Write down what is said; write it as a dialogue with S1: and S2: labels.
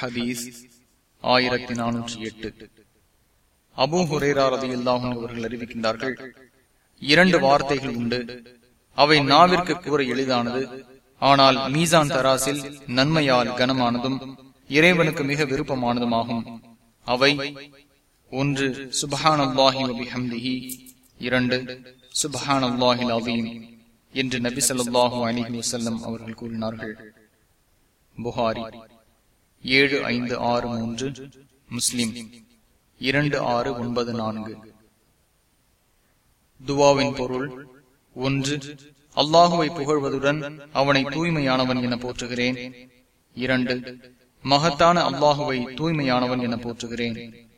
S1: ஹதீஸ் ஆயிரத்தி நானூற்றி எட்டு. அபூ ஹுரேரா ரதியுல்லாஹும் அவர்கள் அறிவிக்கின்றார்கள் இரண்டு வார்த்தைகள் உண்டு. அவை நாவிற்கு கூற எளிதானது. ஆனால் மீசான் தராசில் நன்மையால் கனமானதும் இறைவனுக்கு மிக விருப்பமானதுமாகும். அவை ஒன்று சுபஹான் அல்லாஹி வபிஹம்திஹி இரண்டு சுபஹான் அல்லாஹில் அவீம் என்று நபி சொல்லாஹு அலைஹி வசல்லம் அவர்கள் கூறினார்கள். புகாரி. ஏழு ஐந்து ஆறு மூன்று முஸ்லிம். இரண்டு ஆறு ஒன்பது நான்கு. துவாவின் பொருள் ஒன்று அல்லாஹுவை புகழ்வதுடன் அவனை தூய்மையானவன் என போற்றுகிறேன். இரண்டு மகத்தான அல்லாஹுவை தூய்மையானவன் என போற்றுகிறேன்.